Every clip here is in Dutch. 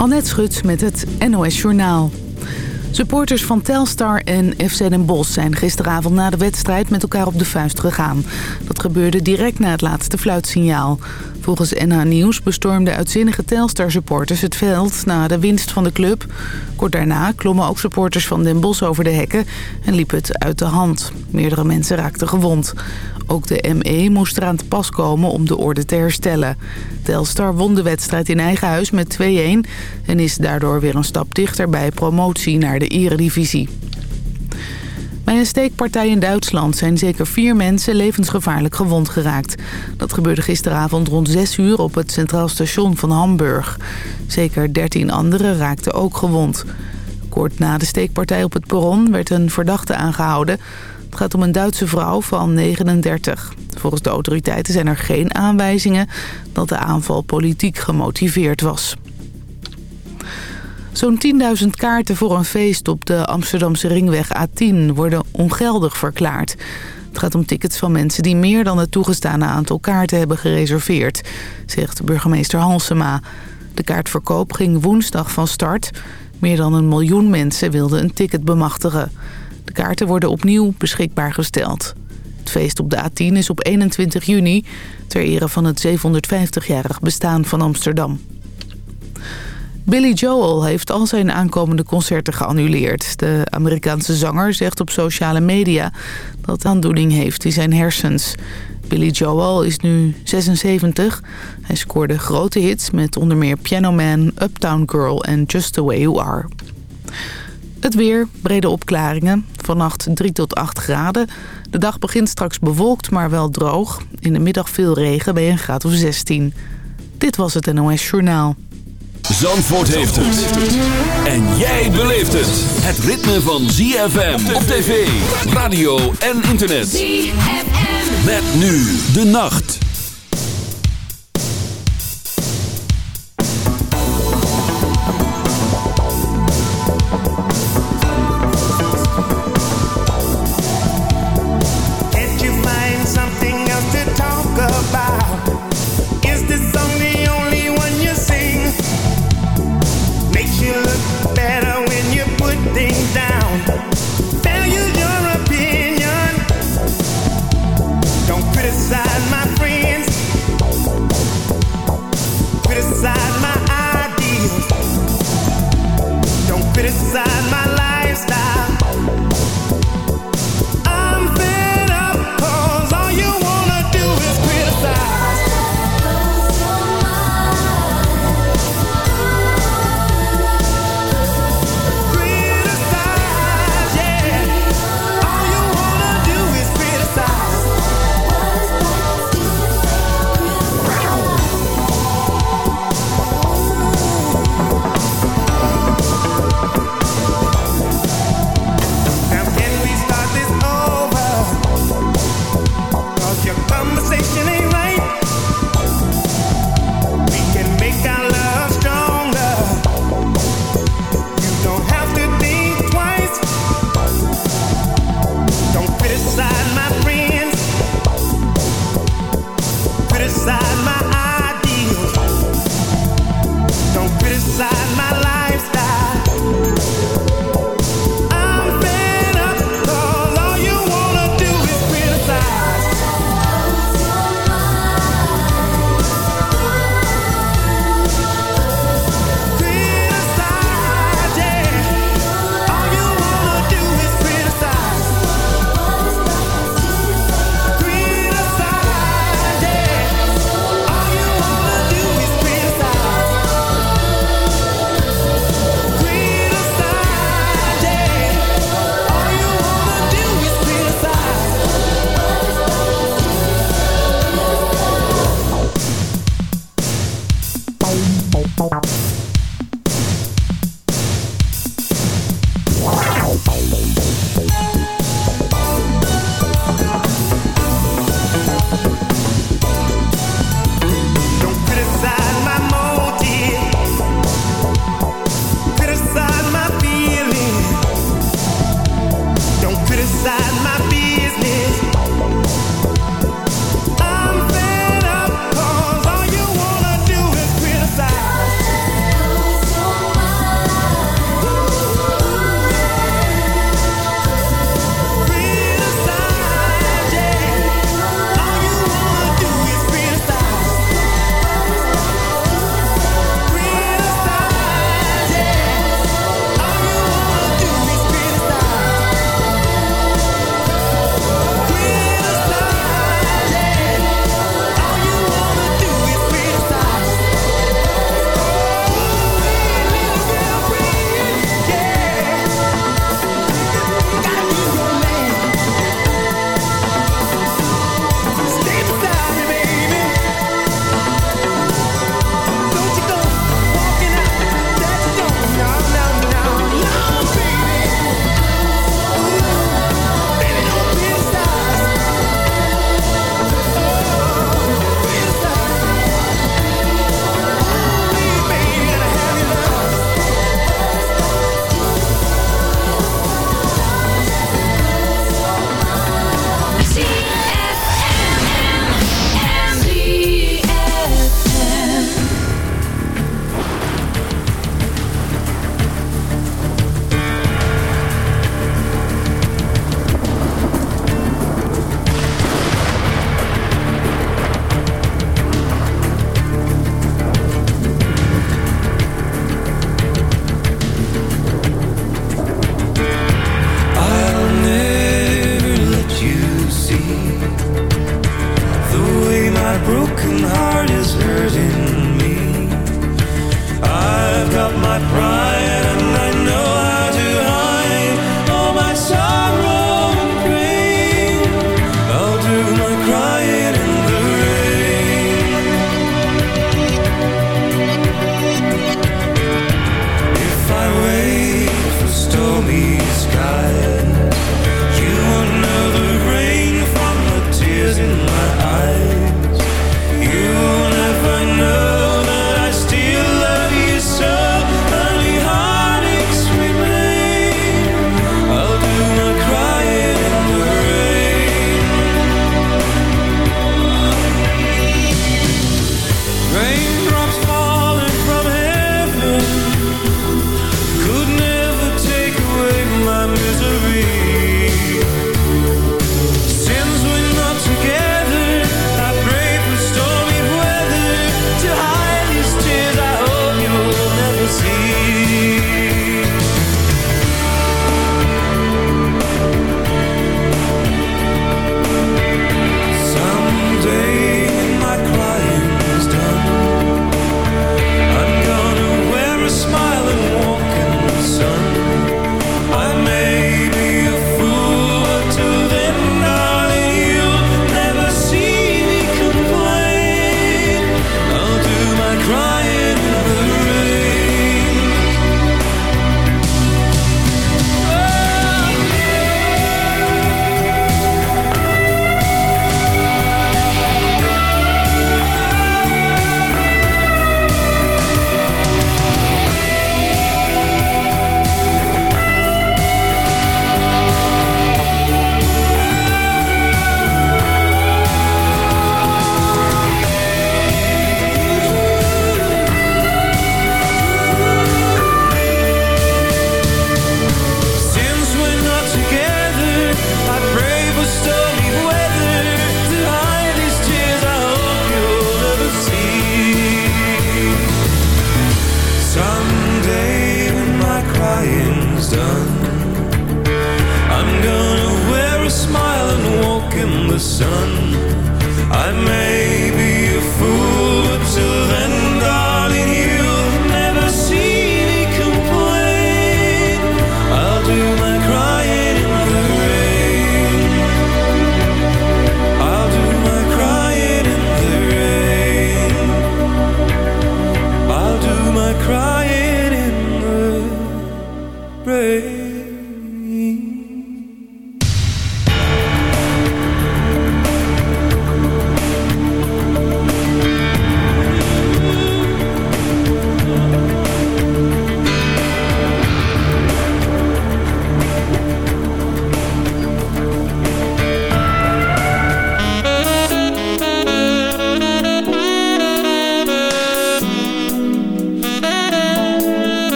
Annette Schut met het NOS Journaal. Supporters van Telstar en FC Den Bosch zijn gisteravond na de wedstrijd met elkaar op de vuist gegaan. Dat gebeurde direct na het laatste fluitsignaal. Volgens NH Nieuws bestormden uitzinnige Telstar-supporters het veld na de winst van de club. Kort daarna klommen ook supporters van Den Bosch over de hekken en liep het uit de hand. Meerdere mensen raakten gewond. Ook de ME moest eraan te pas komen om de orde te herstellen. Telstar won de wedstrijd in eigen huis met 2-1... en is daardoor weer een stap dichter bij promotie naar de eredivisie. Bij een steekpartij in Duitsland zijn zeker vier mensen levensgevaarlijk gewond geraakt. Dat gebeurde gisteravond rond 6 uur op het Centraal Station van Hamburg. Zeker 13 anderen raakten ook gewond. Kort na de steekpartij op het perron werd een verdachte aangehouden. Het gaat om een Duitse vrouw van 39. Volgens de autoriteiten zijn er geen aanwijzingen dat de aanval politiek gemotiveerd was. Zo'n 10.000 kaarten voor een feest op de Amsterdamse ringweg A10 worden ongeldig verklaard. Het gaat om tickets van mensen die meer dan het toegestane aantal kaarten hebben gereserveerd, zegt burgemeester Halsema. De kaartverkoop ging woensdag van start. Meer dan een miljoen mensen wilden een ticket bemachtigen. De kaarten worden opnieuw beschikbaar gesteld. Het feest op de A10 is op 21 juni... ter ere van het 750-jarig bestaan van Amsterdam. Billy Joel heeft al zijn aankomende concerten geannuleerd. De Amerikaanse zanger zegt op sociale media dat aandoening heeft in zijn hersens. Billy Joel is nu 76. Hij scoorde grote hits met onder meer Piano Man, Uptown Girl en Just The Way You Are. Het weer, brede opklaringen. Vannacht 3 tot 8 graden. De dag begint straks bewolkt, maar wel droog. In de middag veel regen bij een graad of 16. Dit was het NOS Journaal. Zandvoort heeft het. En jij beleeft het. Het ritme van ZFM op tv, radio en internet. ZFM. Met nu de nacht. inside my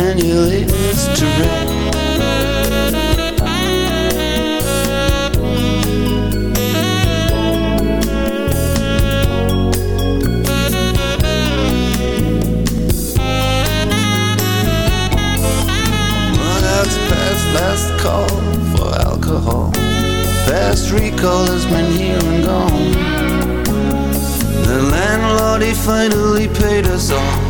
and your latest direct. last call for alcohol. Fast recall has been here and gone. The landlord, he finally paid us all.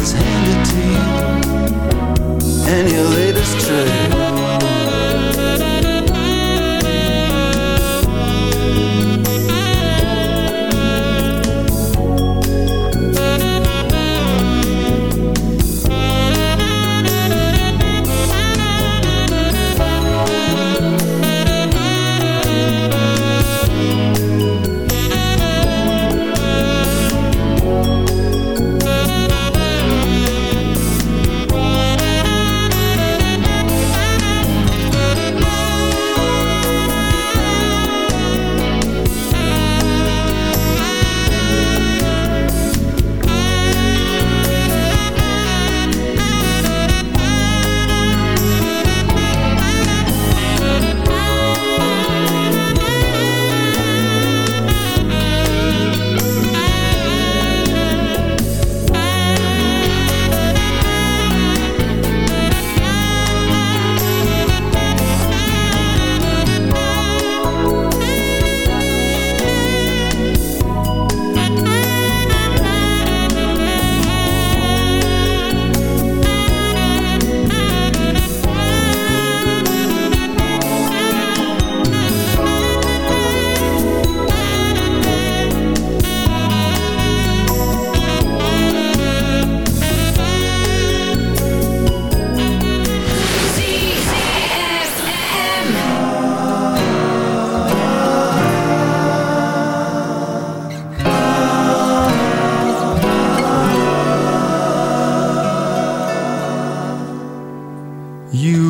is hand it to you and your latest trick. You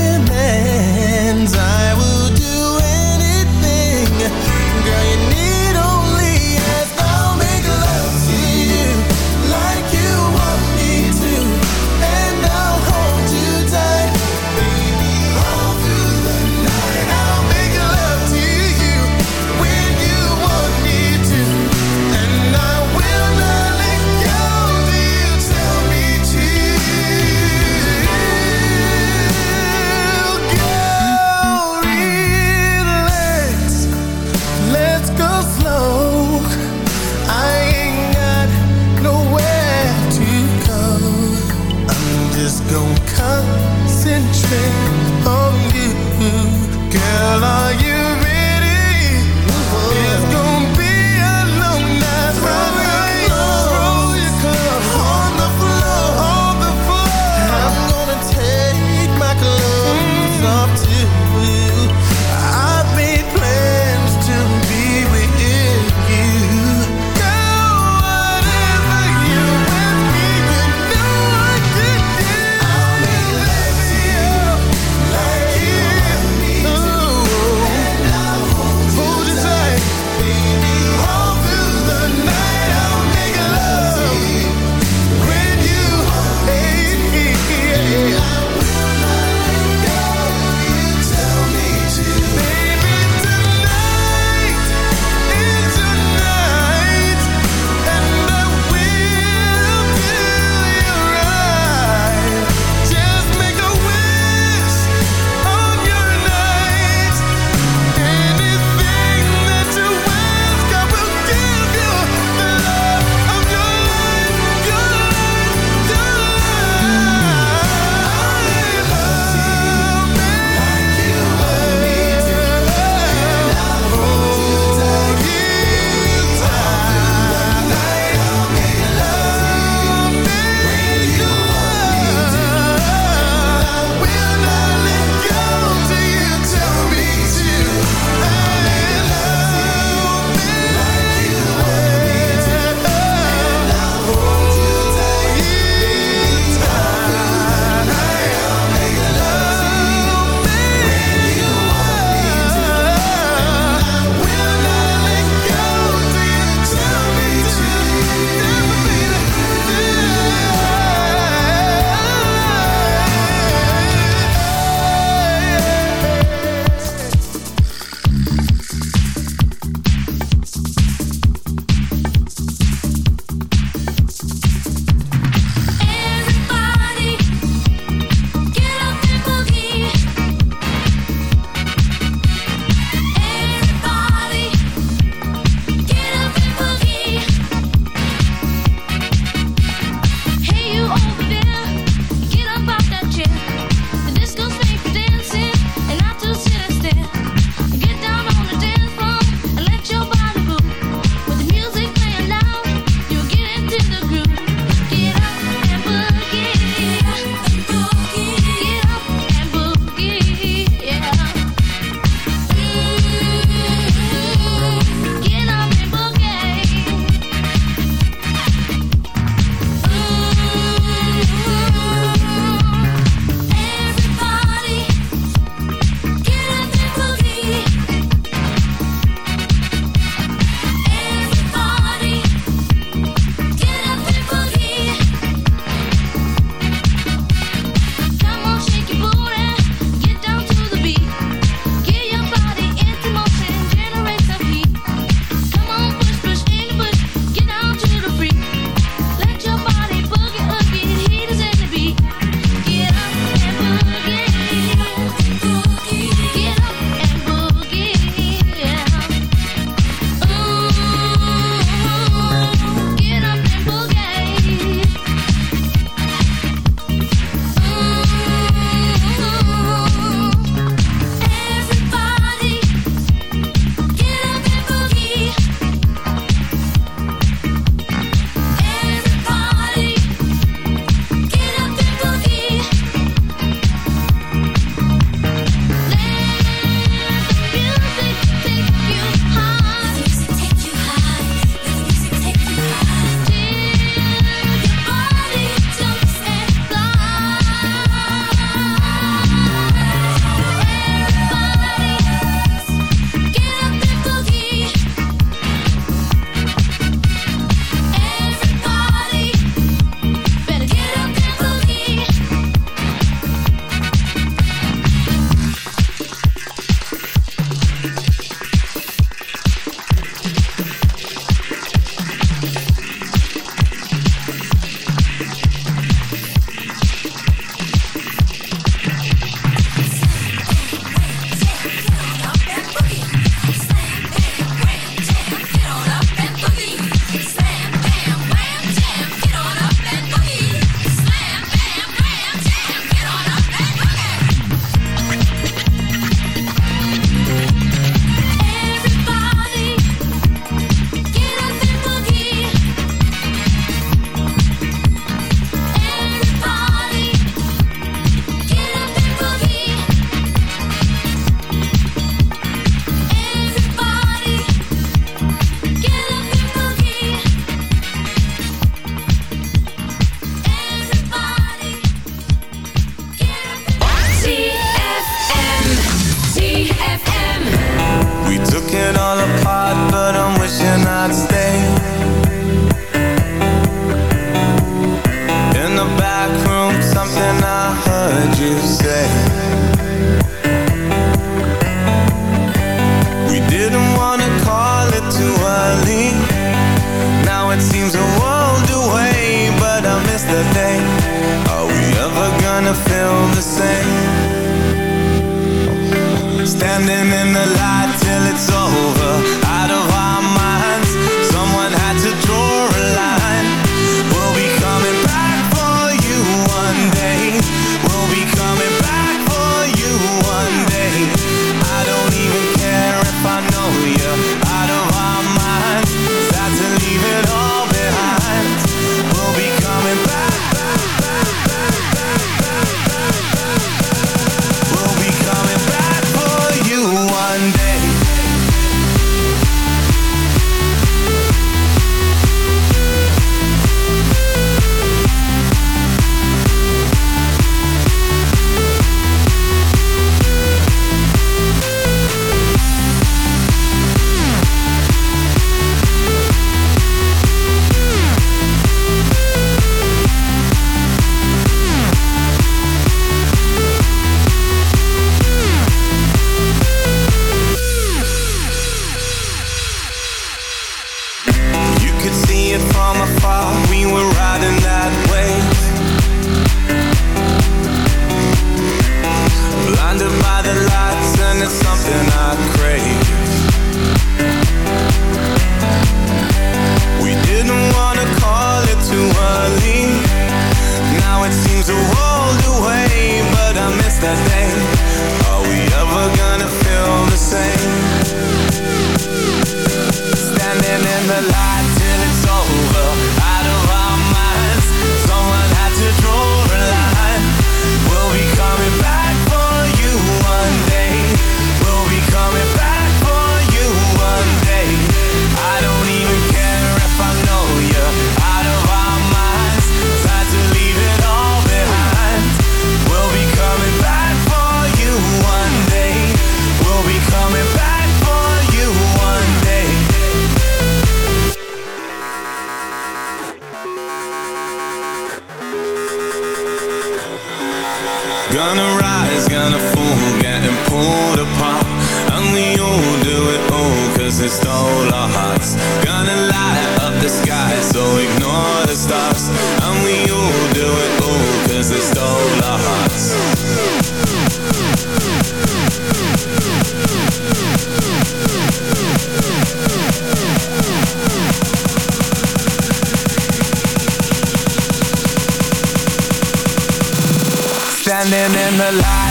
in the light.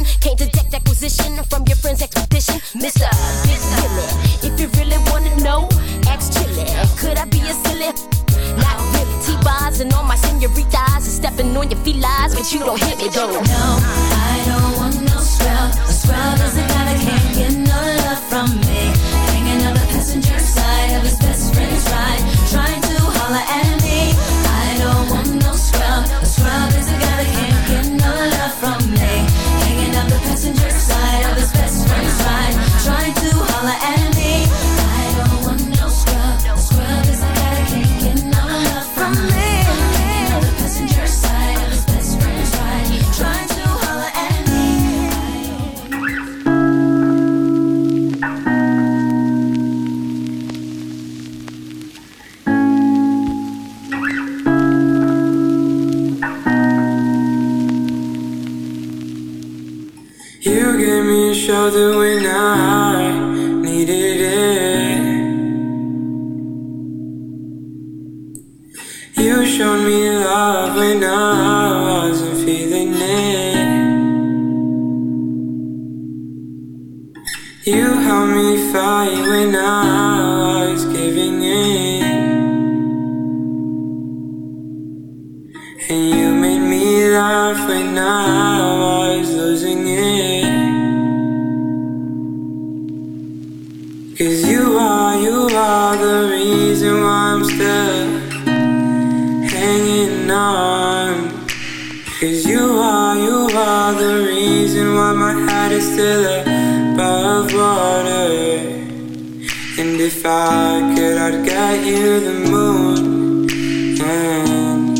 moon and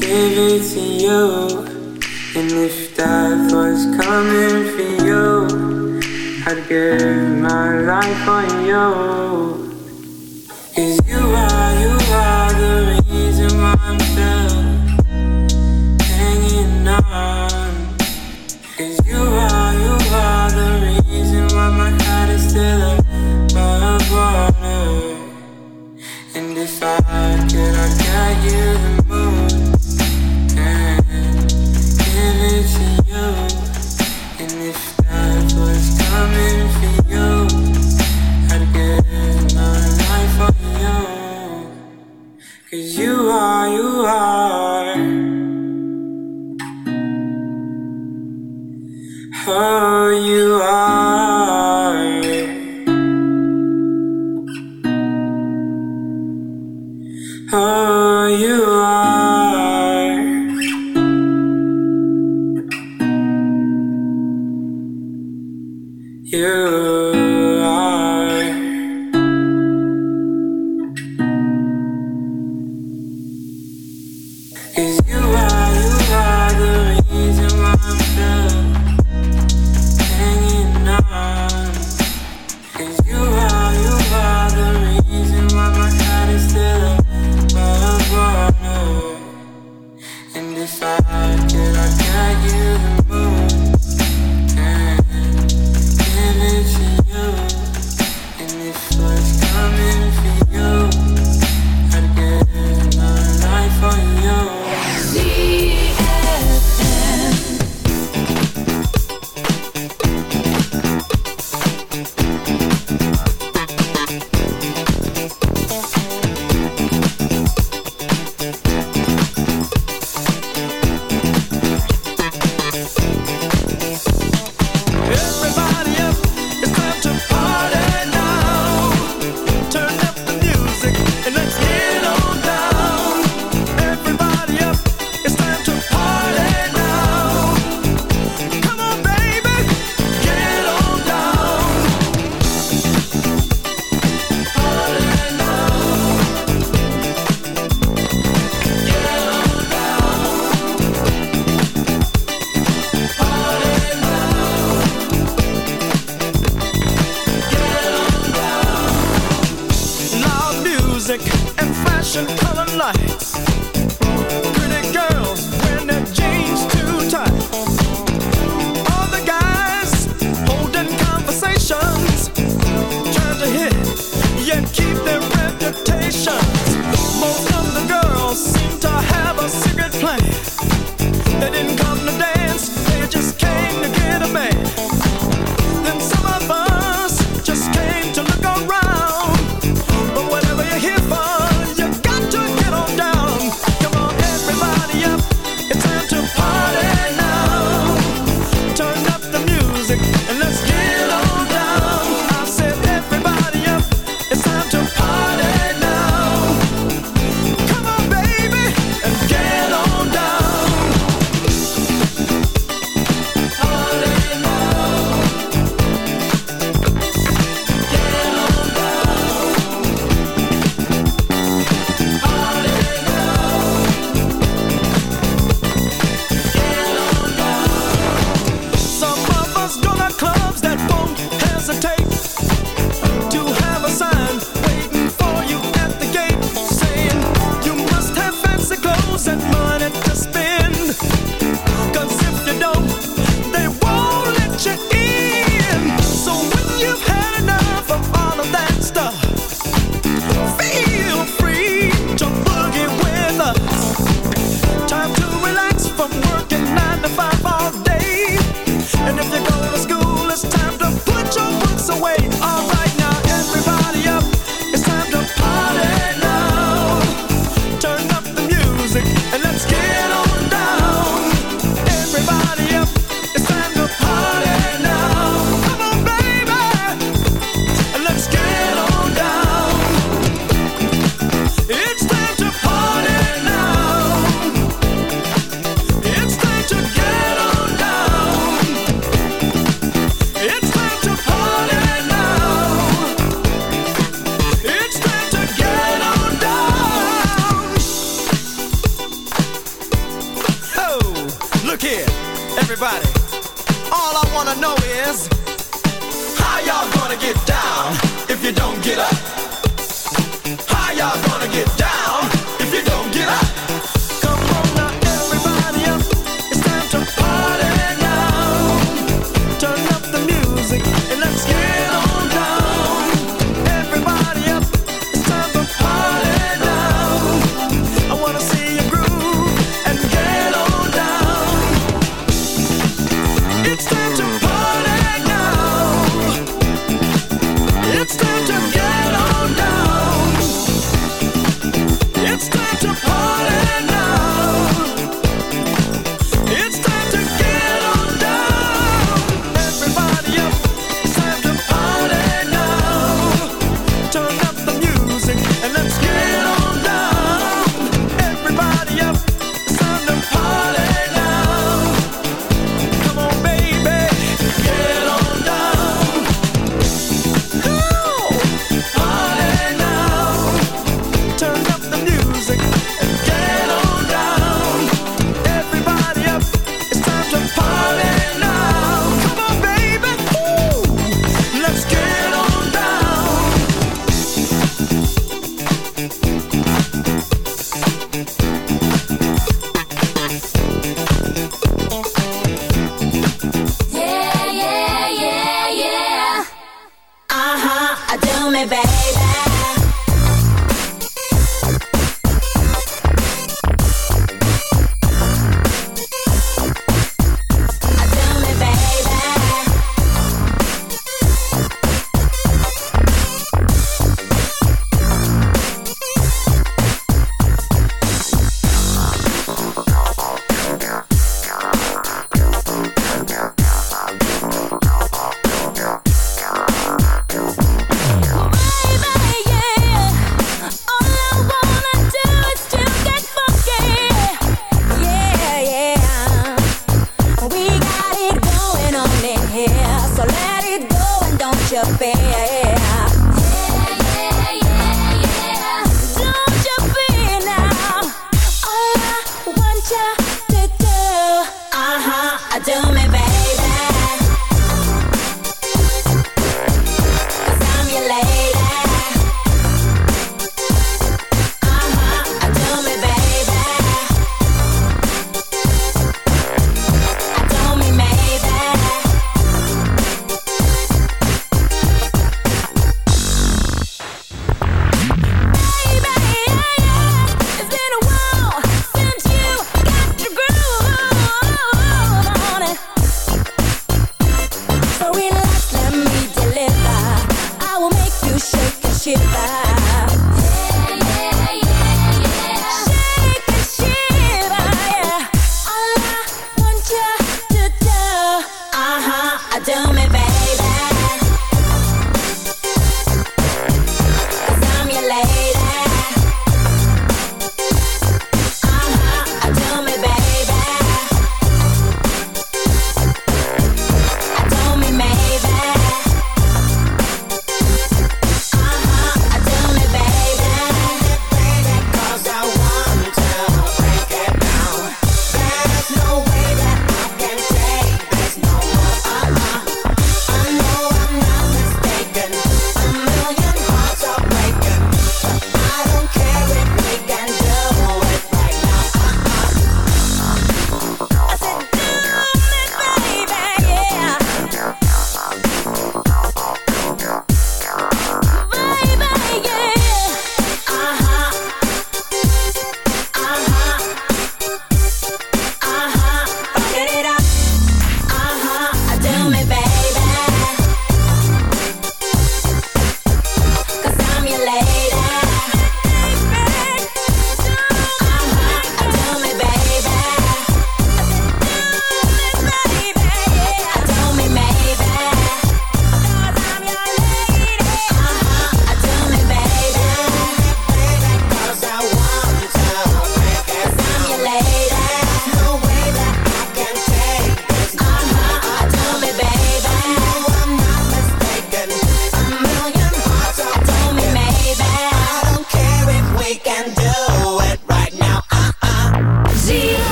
give it to you. And if death was coming for you, I'd give my life for you.